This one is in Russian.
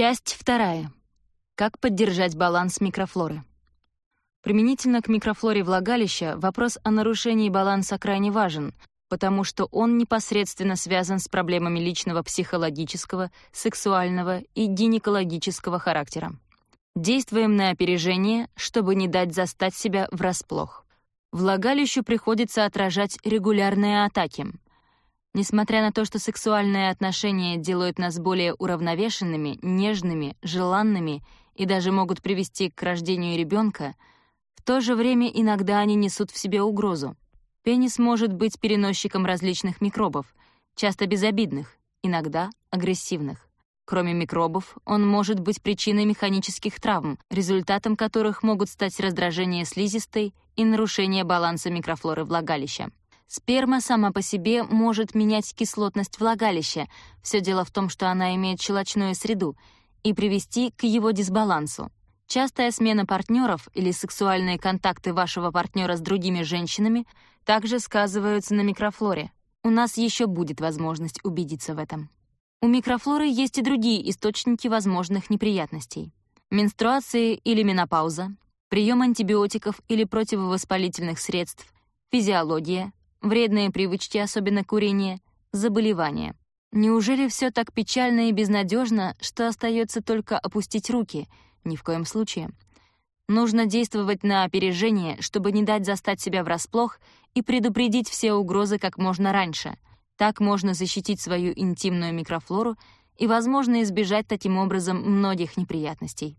Часть вторая. Как поддержать баланс микрофлоры? Применительно к микрофлоре влагалища вопрос о нарушении баланса крайне важен, потому что он непосредственно связан с проблемами личного психологического, сексуального и гинекологического характера. Действуем на опережение, чтобы не дать застать себя врасплох. Влагалищу приходится отражать регулярные атаки — Несмотря на то, что сексуальные отношения делают нас более уравновешенными, нежными, желанными и даже могут привести к рождению ребенка, в то же время иногда они несут в себе угрозу. Пенис может быть переносчиком различных микробов, часто безобидных, иногда агрессивных. Кроме микробов, он может быть причиной механических травм, результатом которых могут стать раздражение слизистой и нарушение баланса микрофлоры влагалища. Сперма сама по себе может менять кислотность влагалища, все дело в том, что она имеет щелочную среду, и привести к его дисбалансу. Частая смена партнеров или сексуальные контакты вашего партнера с другими женщинами также сказываются на микрофлоре. У нас еще будет возможность убедиться в этом. У микрофлоры есть и другие источники возможных неприятностей. Менструации или менопауза, прием антибиотиков или противовоспалительных средств, физиология, вредные привычки, особенно курение, заболевания. Неужели все так печально и безнадежно, что остается только опустить руки? Ни в коем случае. Нужно действовать на опережение, чтобы не дать застать себя врасплох и предупредить все угрозы как можно раньше. Так можно защитить свою интимную микрофлору и, возможно, избежать таким образом многих неприятностей.